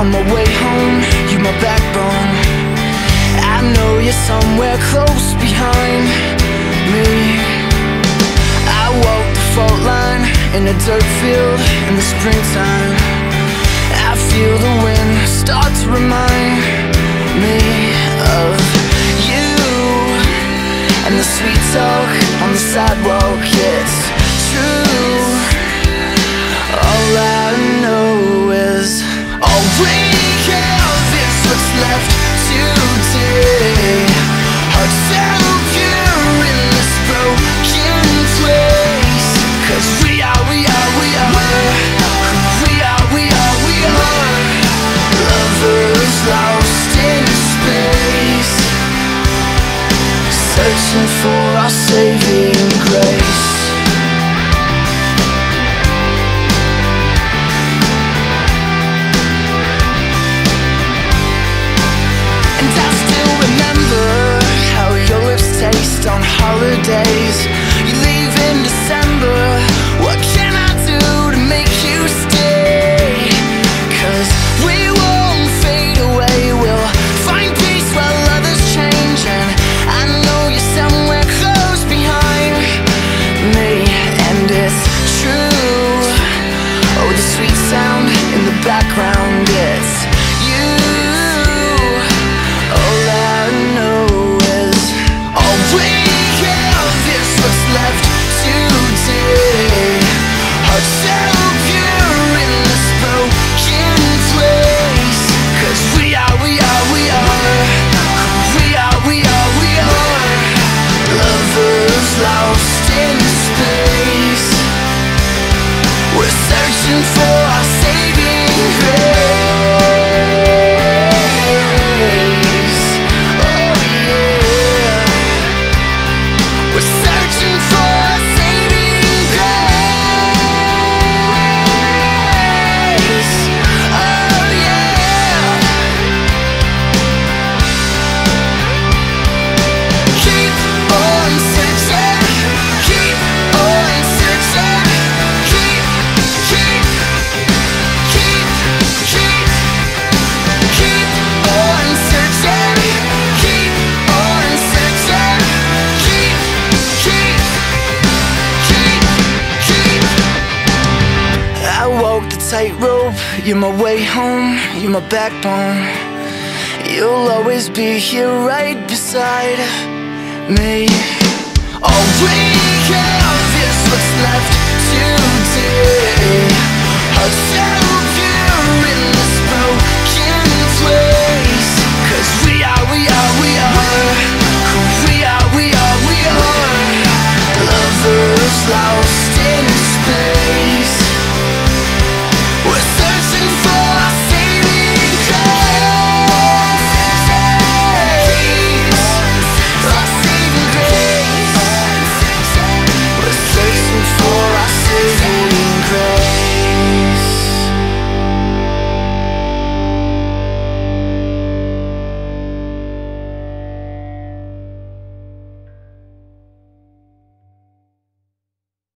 On my way home, you my backbone. I know you're somewhere close behind me. I walk the fault line in a dirt field in the springtime. I feel the wind start to remind me of you And the sweet talk on the sidewalk. our Savior. tightrope You're my way home, you're my backbone. You'll always be here right beside me. All we have is what's left to